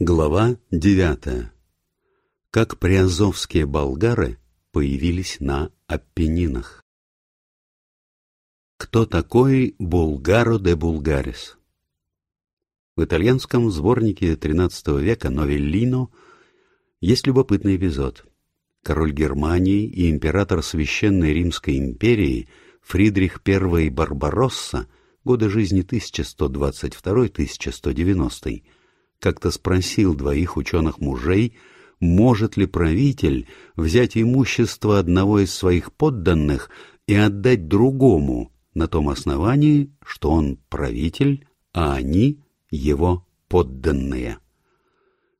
Глава девятая. Как приазовские болгары появились на Аппенинах. Кто такой Булгаро де Булгарис? В итальянском сборнике XIII века «Новеллино» есть любопытный эпизод. Король Германии и император Священной Римской империи Фридрих I Барбаросса, годы жизни 1122-1190, как-то спросил двоих ученых-мужей, может ли правитель взять имущество одного из своих подданных и отдать другому на том основании, что он правитель, а они его подданные.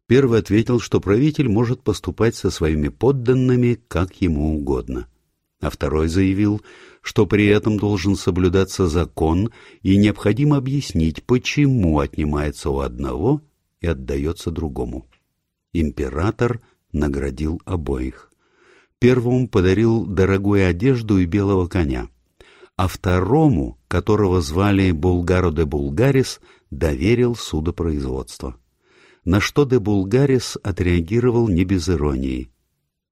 Первый ответил, что правитель может поступать со своими подданными как ему угодно. А второй заявил, что при этом должен соблюдаться закон и необходимо объяснить, почему отнимается у одного и отдается другому. Император наградил обоих. Первому подарил дорогую одежду и белого коня, а второму, которого звали Булгаро де Булгарис, доверил судопроизводство. На что де Булгарис отреагировал не без иронии.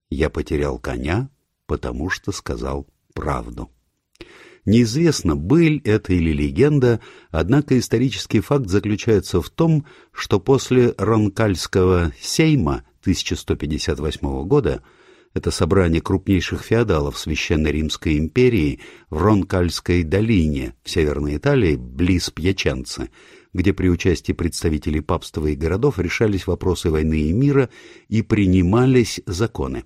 «Я потерял коня, потому что сказал правду». Неизвестно, быль это или легенда, однако исторический факт заключается в том, что после Ронкальского сейма 1158 года это собрание крупнейших феодалов Священной Римской империи в Ронкальской долине в Северной Италии, близ Пьяченцы, где при участии представителей папства и городов решались вопросы войны и мира и принимались законы.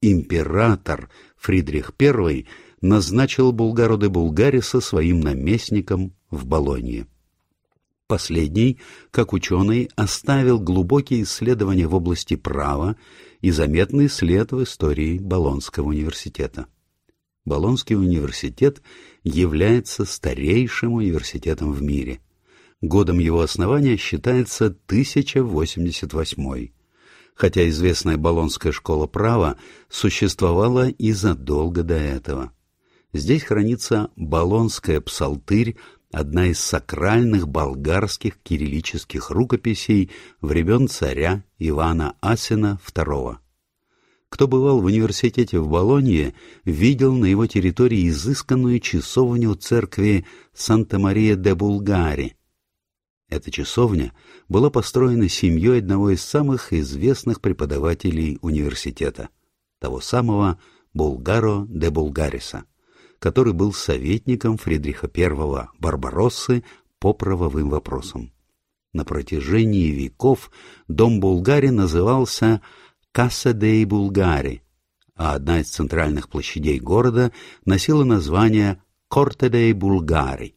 Император Фридрих I назначил Булгару де Булгариса своим наместником в Болонье. Последний, как ученый, оставил глубокие исследования в области права и заметный след в истории Болонского университета. Болонский университет является старейшим университетом в мире. Годом его основания считается 1088 хотя известная Болонская школа права существовала и задолго до этого. Здесь хранится Болонская псалтырь, одна из сакральных болгарских кириллических рукописей времен царя Ивана Асина II. Кто бывал в университете в Болонье, видел на его территории изысканную часовню церкви Санта-Мария-де-Булгари. Эта часовня была построена семьей одного из самых известных преподавателей университета, того самого Булгаро де Булгариса который был советником Фридриха I Барбароссы по правовым вопросам. На протяжении веков дом Булгари назывался Касса деи Булгари, а одна из центральных площадей города носила название Корте деи Булгари.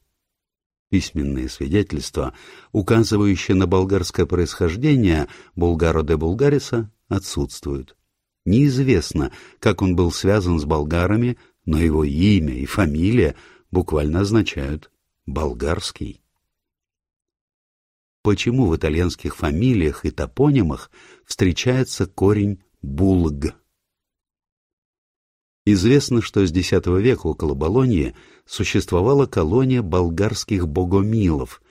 Письменные свидетельства, указывающие на болгарское происхождение Булгаро де Булгариса, отсутствуют. Неизвестно, как он был связан с болгарами, но его имя и фамилия буквально означают «болгарский». Почему в итальянских фамилиях и топонимах встречается корень «булг»? Известно, что с X века около Болоньи существовала колония болгарских богомилов.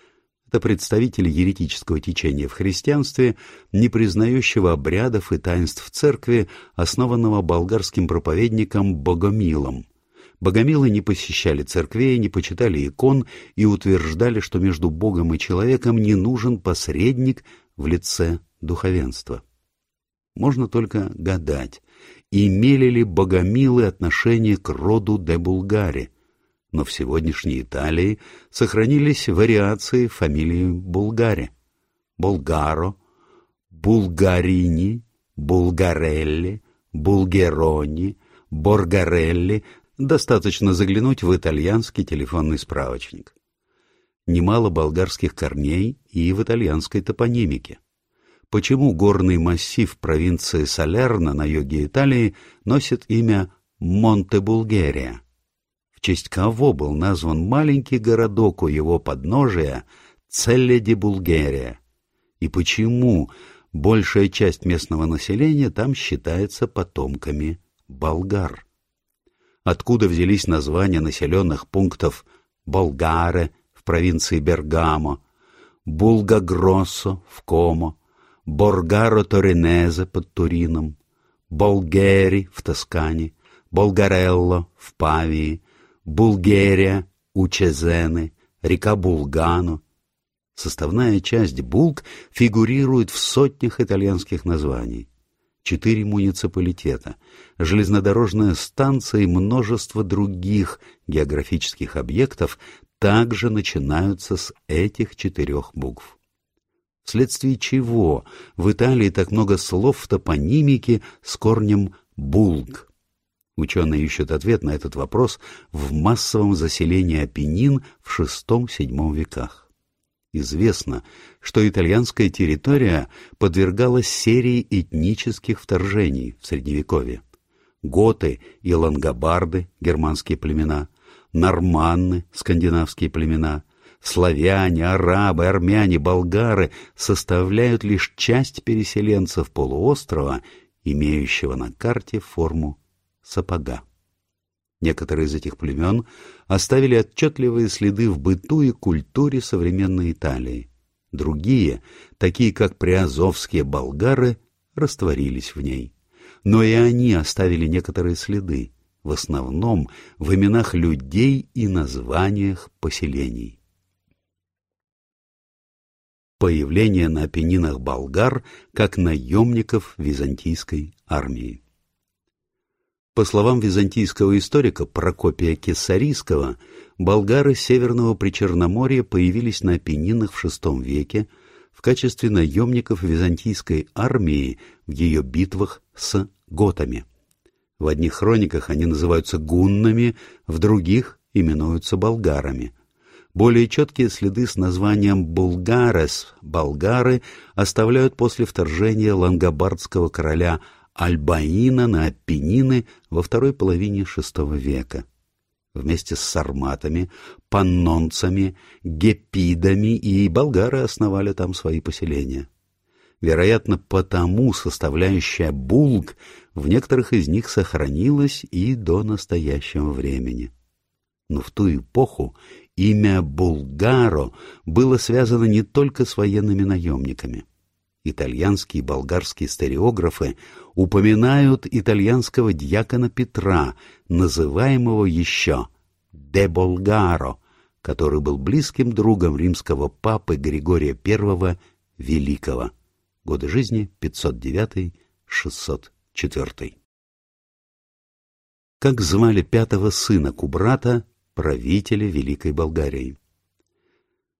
Это представители еретического течения в христианстве, не признающего обрядов и таинств церкви, основанного болгарским проповедником Богомилом. Богомилы не посещали церквей, не почитали икон и утверждали, что между Богом и человеком не нужен посредник в лице духовенства. Можно только гадать, имели ли богомилы отношение к роду де Булгари, но в сегодняшней Италии сохранились вариации фамилии Булгари. Болгаро, Булгарини, Булгарелли, Булгерони, Боргарелли Достаточно заглянуть в итальянский телефонный справочник. Немало болгарских корней и в итальянской топонимике. Почему горный массив провинции Салерно на юге Италии носит имя Монте-Булгерия? Честь кого был назван маленький городок у его подножия Целле-де-Булгерия? И почему большая часть местного населения там считается потомками болгар? откуда взялись названия населенных пунктов Болгаре в провинции Бергамо, Булгагроссо в Комо, Боргаро Торинезе под Турином, Болгери в Тоскане, Болгарелло в Павии, Булгерия у Чезены, река Булгано. Составная часть Булг фигурирует в сотнях итальянских названий. Четыре муниципалитета, железнодорожная станция и множество других географических объектов также начинаются с этих четырех букв. Вследствие чего в Италии так много слов в топонимике с корнем «булг»? Ученые ищут ответ на этот вопрос в массовом заселении Апеннин в VI-VII веках. Известно, что итальянская территория подвергалась серии этнических вторжений в Средневековье. Готы и лангобарды, германские племена, норманны, скандинавские племена, славяне, арабы, армяне, болгары составляют лишь часть переселенцев полуострова, имеющего на карте форму сапога. Некоторые из этих племен оставили отчетливые следы в быту и культуре современной Италии. Другие, такие как приазовские болгары, растворились в ней. Но и они оставили некоторые следы, в основном в именах людей и названиях поселений. Появление на Апеннинах болгар как наемников византийской армии. По словам византийского историка Прокопия Кесарийского, болгары Северного Причерноморья появились на Апеннинах в VI веке в качестве наемников византийской армии в ее битвах с готами. В одних хрониках они называются гуннами, в других именуются болгарами. Более четкие следы с названием «булгарес» — болгары оставляют после вторжения лангобардского короля Альбаина на Апеннины во второй половине VI века. Вместе с сарматами, паннонцами, гепидами и болгары основали там свои поселения. Вероятно, потому составляющая булг в некоторых из них сохранилась и до настоящего времени. Но в ту эпоху имя Булгаро было связано не только с военными наемниками. Итальянские и болгарские стереографы упоминают итальянского дьякона Петра, называемого еще «де Болгаро», который был близким другом римского папы Григория I Великого. Годы жизни 509-604. Как звали пятого сына Кубрата, правителя Великой Болгарии?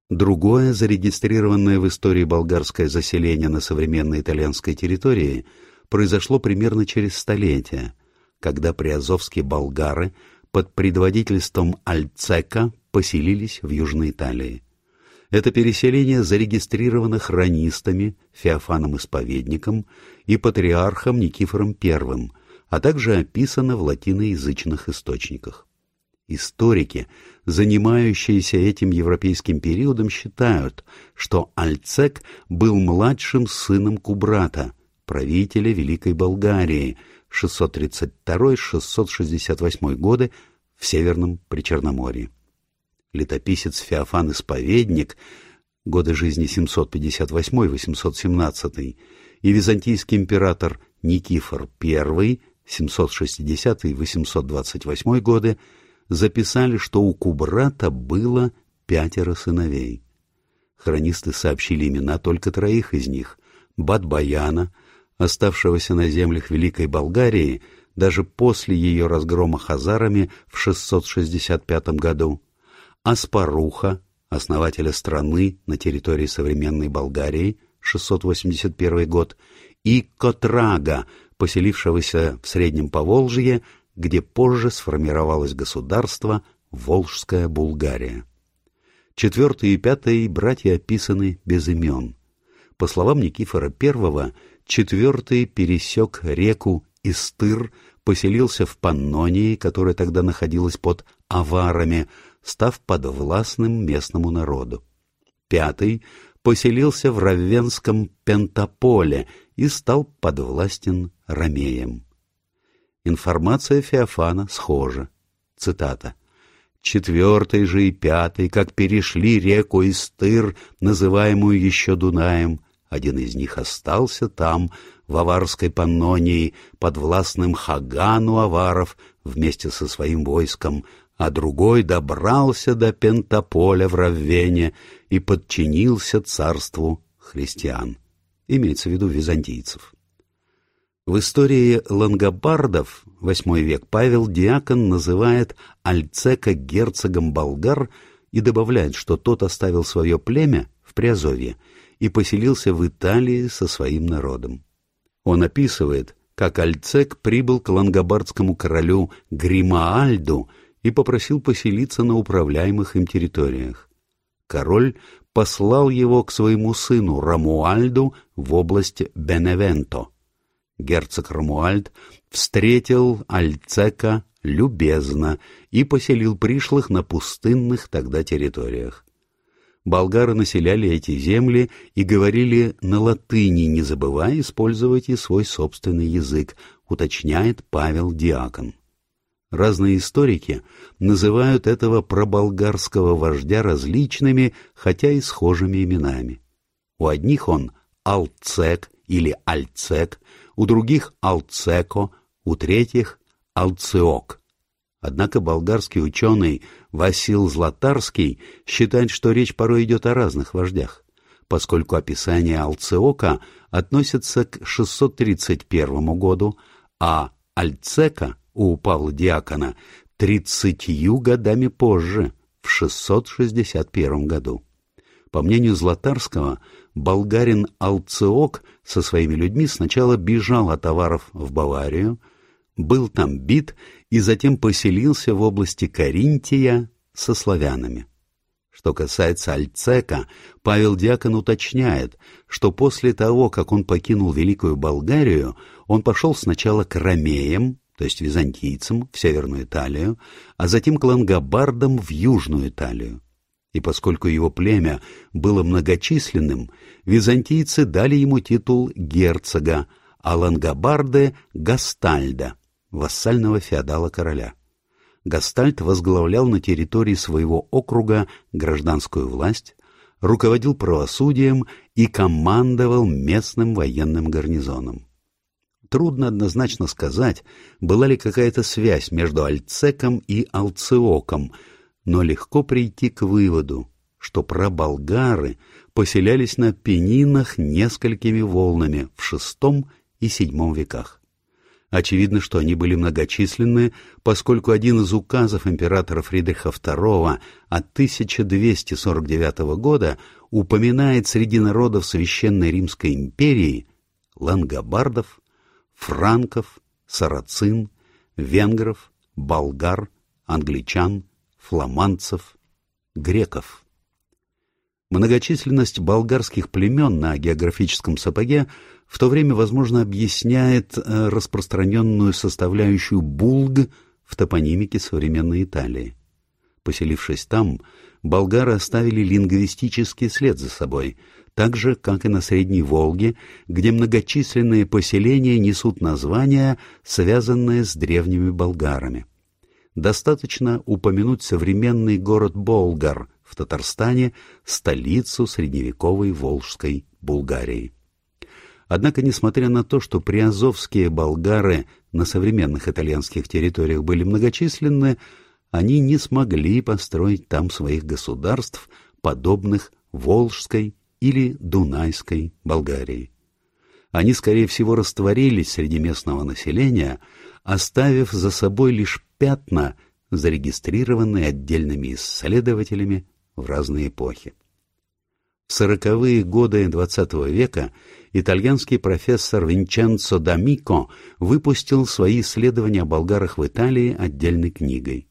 Другое зарегистрированное в истории болгарское заселение на современной итальянской территории произошло примерно через столетие, когда приазовские болгары под предводительством Альцека поселились в Южной Италии. Это переселение зарегистрировано хронистами Феофаном Исповедником и патриархом Никифором I, а также описано в латиноязычных источниках. Историки, занимающиеся этим европейским периодом, считают, что Альцек был младшим сыном Кубрата, правителя Великой Болгарии, 632-668 годы в Северном Причерноморье. Летописец Феофан Исповедник, годы жизни 758-817, и византийский император Никифор I, 760-828 годы, записали, что у Кубрата было пятеро сыновей. Хронисты сообщили имена только троих из них — Бадбаяна, оставшегося на землях Великой Болгарии даже после ее разгрома хазарами в 665 году, Аспаруха, основателя страны на территории современной Болгарии, 681 год, и Котрага, поселившегося в Среднем Поволжье где позже сформировалось государство Волжская Булгария. Четвертый и пятый братья описаны без имен. По словам Никифора I, четвертый пересек реку Истыр, поселился в Паннонии, которая тогда находилась под аварами, став подвластным местному народу. Пятый поселился в Равенском Пентаполе и стал подвластен ромеям. Информация Феофана схожа. Цитата. «Четвертый же и пятый, как перешли реку Истыр, называемую еще Дунаем, Один из них остался там, в аварской Паннонии, под властным Хагану аваров вместе со своим войском, а другой добрался до Пентаполя в Раввене и подчинился царству христиан. Имеется в виду византийцев. В истории лангобардов, VIII век, Павел Диакон называет Альцека герцогом болгар и добавляет, что тот оставил свое племя в Приазовье и поселился в Италии со своим народом. Он описывает, как Альцек прибыл к лангобардскому королю Гримаальду и попросил поселиться на управляемых им территориях. Король послал его к своему сыну Рамуальду в область Беневенто. Герцог Рамуальд встретил Альцека любезно и поселил пришлых на пустынных тогда территориях. Болгары населяли эти земли и говорили на латыни, не забывая использовать и свой собственный язык, уточняет Павел Диакон. Разные историки называют этого проболгарского вождя различными, хотя и схожими именами. У одних он Алцек или Альцек, у других Алцеко, у третьих Алциок. Однако болгарский ученый Васил Златарский считает, что речь порой идет о разных вождях, поскольку описание Алциока относится к 631 году, а Альцека у Павла Диакона тридцатью годами позже, в 661 году. По мнению Златарского, болгарин Алциок со своими людьми сначала бежал от товаров в Баварию, был там бит и затем поселился в области Каринтия со славянами. Что касается Альцека, Павел Диакон уточняет, что после того, как он покинул Великую Болгарию, он пошел сначала к ромеям, то есть византийцам, в Северную Италию, а затем к лангобардам в Южную Италию. И поскольку его племя было многочисленным, византийцы дали ему титул герцога, а лангобарды — Гастальда, вассального феодала короля. Гастальд возглавлял на территории своего округа гражданскую власть, руководил правосудием и командовал местным военным гарнизоном. Трудно однозначно сказать, была ли какая-то связь между Альцеком и Алциоком, но легко прийти к выводу, что праболгары поселялись на Пенинах несколькими волнами в VI и VII веках. Очевидно, что они были многочисленны, поскольку один из указов императора Фридриха II от 1249 года упоминает среди народов Священной Римской империи лангобардов, франков, сарацин, венгров, болгар, англичан, фламандцев, греков. Многочисленность болгарских племен на географическом сапоге в то время, возможно, объясняет э, распространенную составляющую булг в топонимике современной Италии. Поселившись там, болгары оставили лингвистический след за собой, так же, как и на Средней Волге, где многочисленные поселения несут названия, связанные с древними болгарами. Достаточно упомянуть современный город Болгар в Татарстане, столицу средневековой Волжской Булгарии. Однако, несмотря на то, что приазовские болгары на современных итальянских территориях были многочисленны, они не смогли построить там своих государств, подобных Волжской или Дунайской Болгарии. Они, скорее всего, растворились среди местного населения, оставив за собой лишь пятна, зарегистрированные отдельными исследователями в разные эпохи. В сороковые годы XX века итальянский профессор Винченцо Дамико выпустил свои исследования о болгарах в Италии отдельной книгой.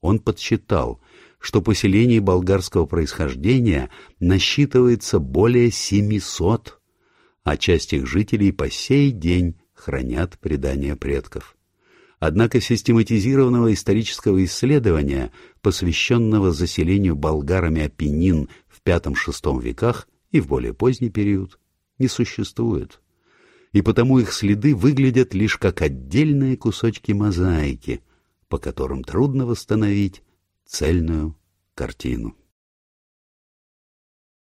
Он подсчитал, что поселений болгарского происхождения насчитывается более 700, а часть их жителей по сей день хранят предания предков. Однако систематизированного исторического исследования, посвященного заселению болгарами Апеннин в V-VI веках и в более поздний период, не существует. И потому их следы выглядят лишь как отдельные кусочки мозаики, по которым трудно восстановить цельную картину.